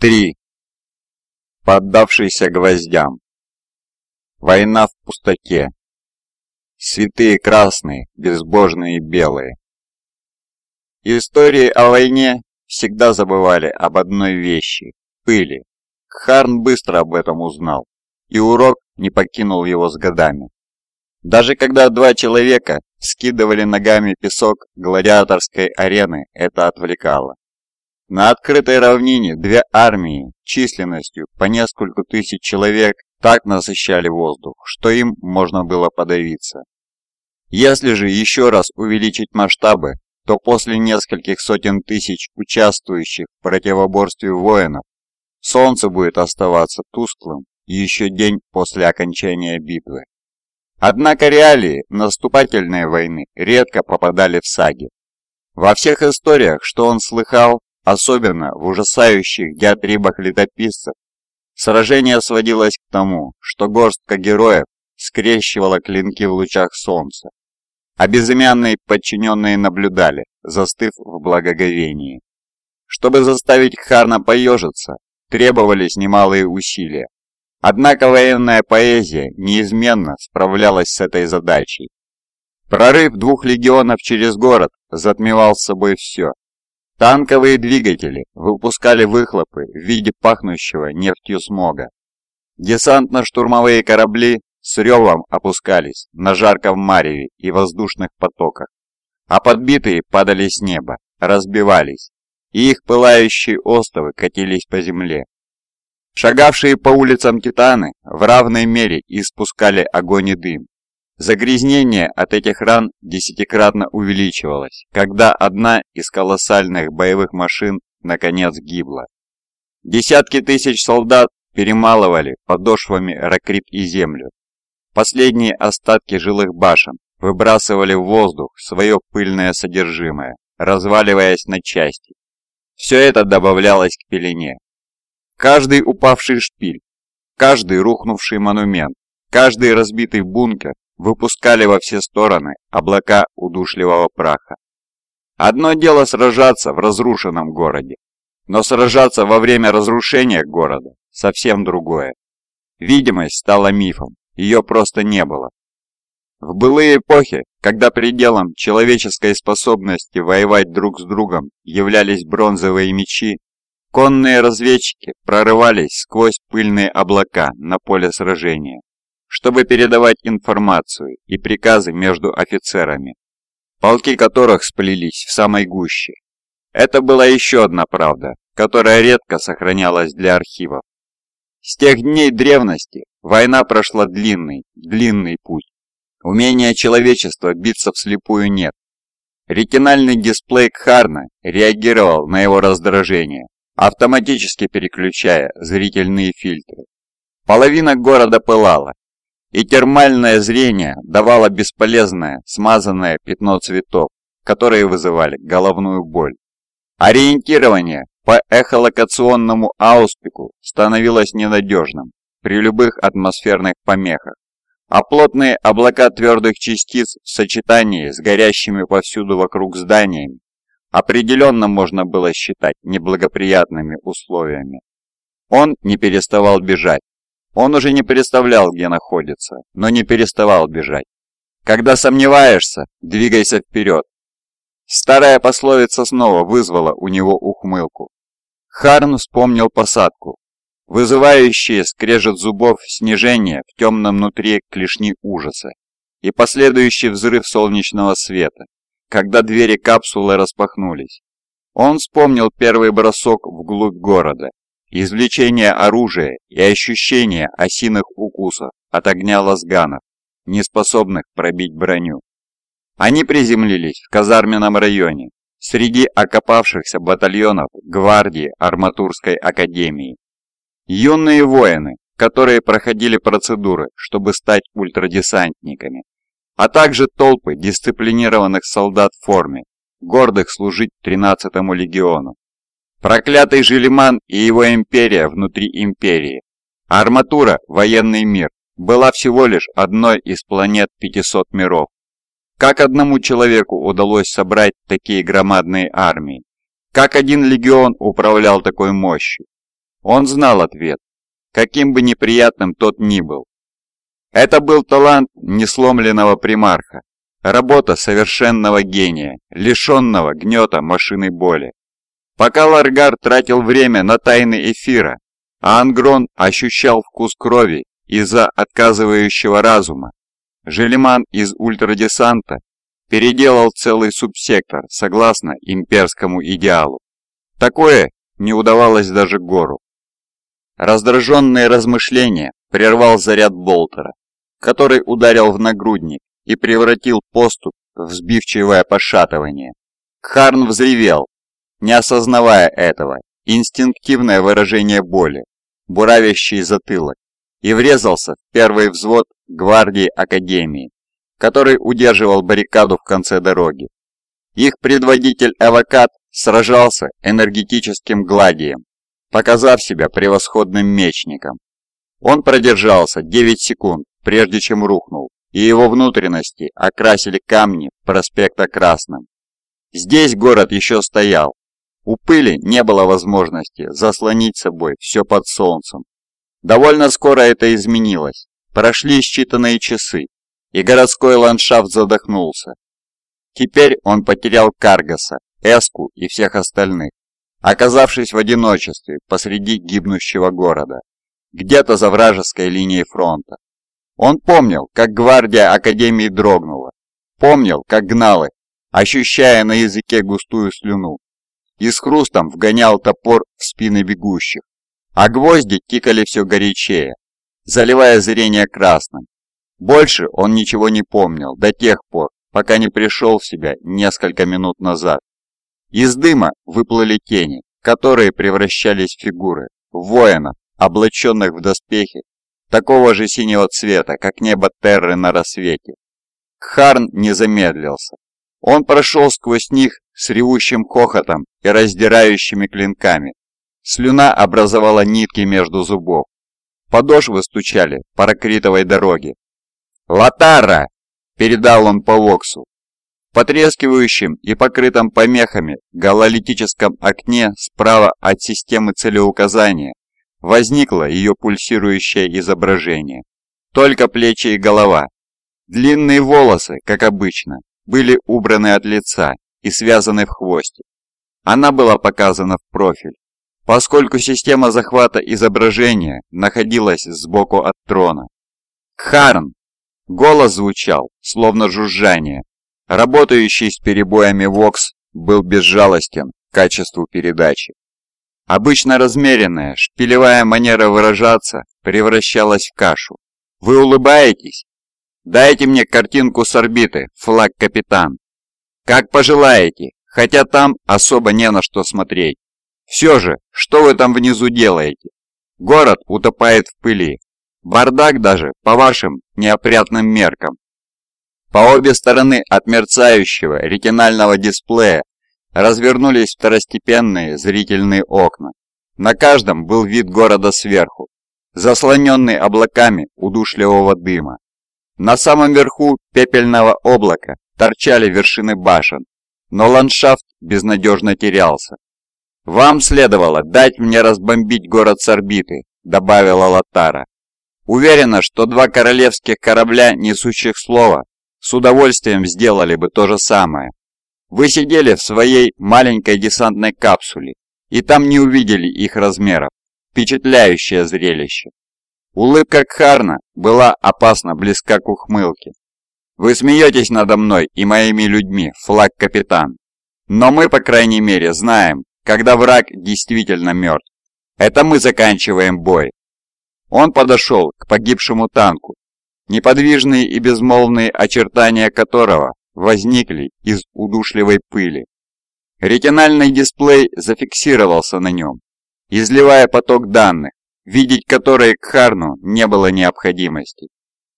3. Поддавшийся гвоздям. Война в пустоте. Святые красные, безбожные белые. Истории о войне всегда забывали об одной вещи – пыли. Харн быстро об этом узнал, и урок не покинул его с годами. Даже когда два человека скидывали ногами песок гладиаторской арены, это отвлекало. На открытой равнине две армии численностью по несколько тысяч человек так насыщали воздух, что им можно было подавиться. Если же еще раз увеличить масштабы, то после нескольких сотен тысяч участвующих в противоборстве воинов, солнце будет оставаться тусклым еще день после окончания битвы. Однако реалии наступательной войны редко попадали в саги. Во всех историях, что он слыхал, Особенно в ужасающих диатрибах летописцев сражение сводилось к тому, что горстка героев скрещивала клинки в лучах солнца, а безымянные подчиненные наблюдали, застыв в благоговении. Чтобы заставить Харна поежиться, требовались немалые усилия. Однако военная поэзия неизменно справлялась с этой задачей. Прорыв двух легионов через город затмевал собой все, Танковые двигатели выпускали выхлопы в виде пахнущего нефтью смога. Десантно-штурмовые корабли с ревом опускались на жарком мареве и воздушных потоках, а подбитые падали с неба, разбивались, и их пылающие остовы катились по земле. Шагавшие по улицам Титаны в равной мере испускали огонь и дым, Загрязнение от этих ран десятикратно увеличивалось, когда одна из колоссальных боевых машин наконец гибла. Десятки тысяч солдат перемалывали подошвами ракрит и землю. Последние остатки жилых башен выбрасывали в воздух свое пыльное содержимое, разваливаясь на части. Все это добавлялось к пелене. Каждый упавший шпиль, каждый рухнувший монумент, каждый разбитый бункер выпускали во все стороны облака удушливого праха. Одно дело сражаться в разрушенном городе, но сражаться во время разрушения города совсем другое. Видимость стала мифом, ее просто не было. В былые эпохи, когда пределом человеческой способности воевать друг с другом являлись бронзовые мечи, конные разведчики прорывались сквозь пыльные облака на поле сражения чтобы передавать информацию и приказы между офицерами, полки которых сплелись в самой гуще. Это была еще одна правда, которая редко сохранялась для архивов. С тех дней древности война прошла длинный, длинный путь. Умения человечества биться вслепую нет. Ретинальный дисплей Кхарна реагировал на его раздражение, автоматически переключая зрительные фильтры. Половина города пылала, и термальное зрение давало бесполезное, смазанное пятно цветов, которые вызывали головную боль. Ориентирование по эхолокационному ауспику становилось ненадежным при любых атмосферных помехах, а плотные облака твердых частиц в сочетании с горящими повсюду вокруг зданиями определенно можно было считать неблагоприятными условиями. Он не переставал бежать, он уже не представлял, где находится, но не переставал бежать. Когда сомневаешься, двигайся вперед. Старая пословица снова вызвала у него ухмылку. Харн вспомнил посадку, вызывающие скрежет зубов снижение в темном внутри клешни ужаса и последующий взрыв солнечного света, когда двери капсулы распахнулись. Он вспомнил первый бросок вглубь города извлечение оружия и ощущение осиных укусов от огня лазганов, не способных пробить броню. Они приземлились в казарменном районе, среди окопавшихся батальонов гвардии Арматурской академии. Юные воины, которые проходили процедуры, чтобы стать ультрадесантниками, а также толпы дисциплинированных солдат в форме, гордых служить 13-му легиону. Проклятый Желиман и его империя внутри империи. арматура «Военный мир» была всего лишь одной из планет 500 миров. Как одному человеку удалось собрать такие громадные армии? Как один легион управлял такой мощью? Он знал ответ, каким бы неприятным тот ни был. Это был талант несломленного примарха, работа совершенного гения, лишенного гнета машины боли. Пока Ларгар тратил время на тайны эфира, а Ангрон ощущал вкус крови из-за отказывающего разума, Желеман из ультрадесанта переделал целый субсектор согласно имперскому идеалу. Такое не удавалось даже Гору. Раздраженные размышления прервал заряд Болтера, который ударил в нагрудник и превратил поступ в сбивчивое пошатывание. Кхарн взревел, не осознавая этого, инстинктивное выражение боли, буравящий затылок, и врезался в первый взвод гвардии Академии, который удерживал баррикаду в конце дороги. Их предводитель Эвокат сражался энергетическим гладием, показав себя превосходным мечником. Он продержался 9 секунд, прежде чем рухнул, и его внутренности окрасили камни проспекта красным. Здесь город еще стоял. У пыли не было возможности заслонить собой все под солнцем. Довольно скоро это изменилось. Прошли считанные часы, и городской ландшафт задохнулся. Теперь он потерял Каргаса, Эску и всех остальных оказавшись в одиночестве посреди гибнущего города, где-то за вражеской линией фронта. Он помнил, как гвардия Академии дрогнула, помнил, как гнал их, ощущая на языке густую слюну, и с хрустом вгонял топор в спины бегущих, а гвозди тикали все горячее, заливая зрение красным. Больше он ничего не помнил до тех пор, пока не пришел в себя несколько минут назад. Из дыма выплыли тени, которые превращались в фигуры, воинов, облаченных в доспехи, такого же синего цвета, как небо Терры на рассвете. Кхарн не замедлился. Он прошел сквозь них с ревущим хохотом и раздирающими клинками. Слюна образовала нитки между зубов. Подошвы стучали по ракритовой дороге. «Латара!» – передал он по Воксу потрескивающем и покрытом помехами гололитическом окне справа от системы целеуказания возникло ее пульсирующее изображение. Только плечи и голова. Длинные волосы, как обычно, были убраны от лица и связаны в хвосте. Она была показана в профиль, поскольку система захвата изображения находилась сбоку от трона. «Кхарн!» Голос звучал, словно жужжание, Работающий с перебоями ВОКС был безжалостен к качеству передачи. Обычно размеренная, шпилевая манера выражаться превращалась в кашу. «Вы улыбаетесь? Дайте мне картинку с орбиты, флаг капитан. Как пожелаете, хотя там особо не на что смотреть. Все же, что вы там внизу делаете? Город утопает в пыли. Бардак даже по вашим неопрятным меркам. По обе стороны от мерцающего ретинального дисплея развернулись второстепенные зрительные окна. На каждом был вид города сверху, заслоненный облаками удушливого дыма. На самом верху пепельного облака торчали вершины башен, но ландшафт безнадежно терялся. «Вам следовало дать мне разбомбить город с орбиты», — добавила Латара. «Уверена, что два королевских корабля, несущих слово, с удовольствием сделали бы то же самое. Вы сидели в своей маленькой десантной капсуле, и там не увидели их размеров. Впечатляющее зрелище. Улыбка Кхарна была опасно близка к ухмылке. Вы смеетесь надо мной и моими людьми, флаг-капитан. Но мы, по крайней мере, знаем, когда враг действительно мертв. Это мы заканчиваем бой. Он подошел к погибшему танку неподвижные и безмолвные очертания которого возникли из удушливой пыли. Ретинальный дисплей зафиксировался на нем, изливая поток данных, видеть которые к Харну не было необходимости.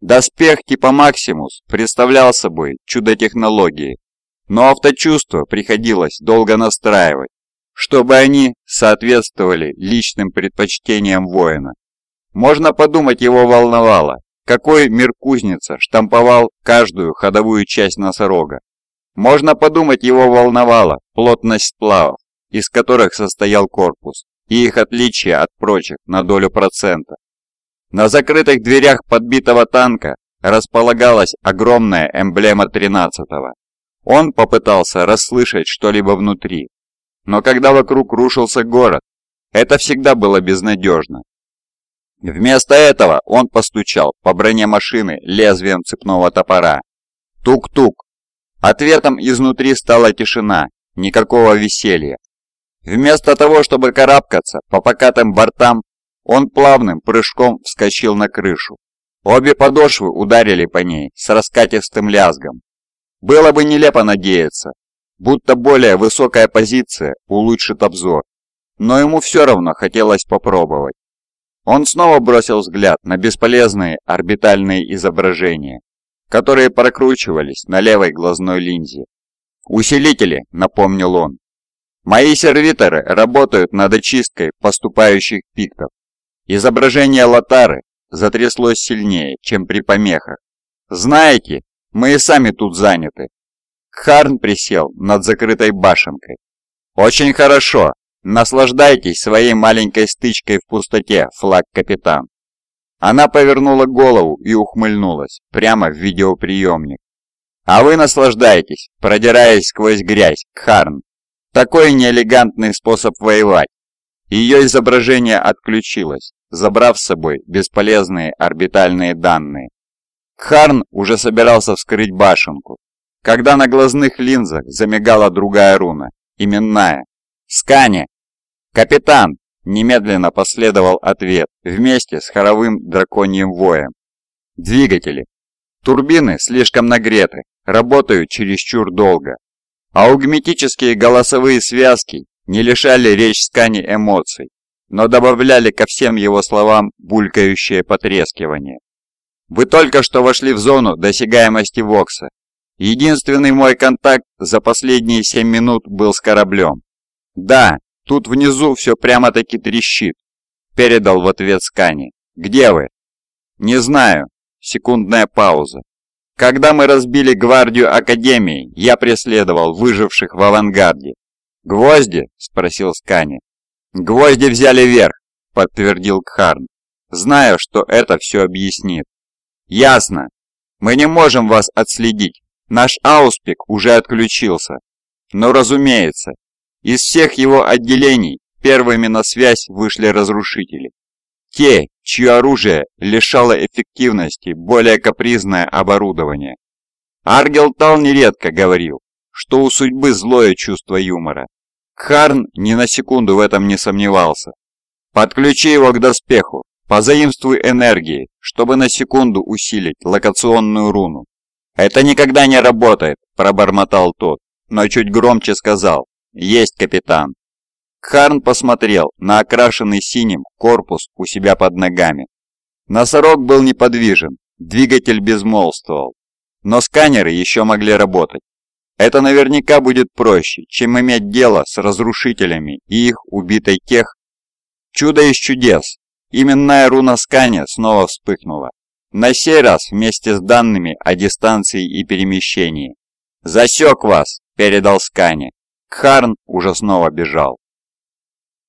Доспех типа Максимус представлял собой чудо технологии, но авточувство приходилось долго настраивать, чтобы они соответствовали личным предпочтениям воина. Можно подумать, его волновало, какой мир кузница штамповал каждую ходовую часть носорога. Можно подумать, его волновала плотность сплавов, из которых состоял корпус, и их отличие от прочих на долю процента. На закрытых дверях подбитого танка располагалась огромная эмблема 13-го. Он попытался расслышать что-либо внутри, но когда вокруг рушился город, это всегда было безнадежно. Вместо этого он постучал по броне машины лезвием цепного топора. Тук-тук. Ответом изнутри стала тишина, никакого веселья. Вместо того, чтобы карабкаться по покатым бортам, он плавным прыжком вскочил на крышу. Обе подошвы ударили по ней с раскатистым лязгом. Было бы нелепо надеяться, будто более высокая позиция улучшит обзор, но ему все равно хотелось попробовать. Он снова бросил взгляд на бесполезные орбитальные изображения, которые прокручивались на левой глазной линзе. «Усилители», — напомнил он. «Мои сервиторы работают над очисткой поступающих пиктов. Изображение Лотары затряслось сильнее, чем при помехах. Знаете, мы и сами тут заняты». Харн присел над закрытой башенкой. «Очень хорошо. Наслаждайтесь своей маленькой стычкой в пустоте, флаг-капитан». Она повернула голову и ухмыльнулась прямо в видеоприемник. А вы наслаждаетесь, продираясь сквозь грязь, Кхарн. Такой неэлегантный способ воевать. Ее изображение отключилось, забрав с собой бесполезные орбитальные данные. Кхарн уже собирался вскрыть башенку, когда на глазных линзах замигала другая руна, именная. «Скане!» «Капитан!» – немедленно последовал ответ вместе с хоровым драконьим воем. «Двигатели!» Турбины слишком нагреты, работают чересчур долго. Аугметические голосовые связки не лишали речь Скани эмоций, но добавляли ко всем его словам булькающее потрескивание. Вы только что вошли в зону досягаемости Вокса. Единственный мой контакт за последние семь минут был с кораблем. Да, тут внизу все прямо-таки трещит, передал в ответ Скани. Где вы? Не знаю. Секундная пауза. Когда мы разбили гвардию Академии, я преследовал выживших в авангарде. «Гвозди?» – спросил Скани. «Гвозди взяли верх», – подтвердил Кхарн. «Знаю, что это все объяснит». «Ясно. Мы не можем вас отследить. Наш ауспик уже отключился. Но, разумеется, из всех его отделений первыми на связь вышли разрушители. Те, чье оружие лишало эффективности более капризное оборудование. Аргел Тал нередко говорил, что у судьбы злое чувство юмора. Харн ни на секунду в этом не сомневался. Подключи его к доспеху, позаимствуй энергии, чтобы на секунду усилить локационную руну. «Это никогда не работает», – пробормотал тот, но чуть громче сказал «Есть, капитан». Харн посмотрел на окрашенный синим корпус у себя под ногами. Носорог был неподвижен, двигатель безмолвствовал. Но сканеры еще могли работать. Это наверняка будет проще, чем иметь дело с разрушителями и их убитой тех. Чудо из чудес. Именная руна скания снова вспыхнула. На сей раз вместе с данными о дистанции и перемещении. «Засек вас!» – передал Скане. Кхарн уже снова бежал.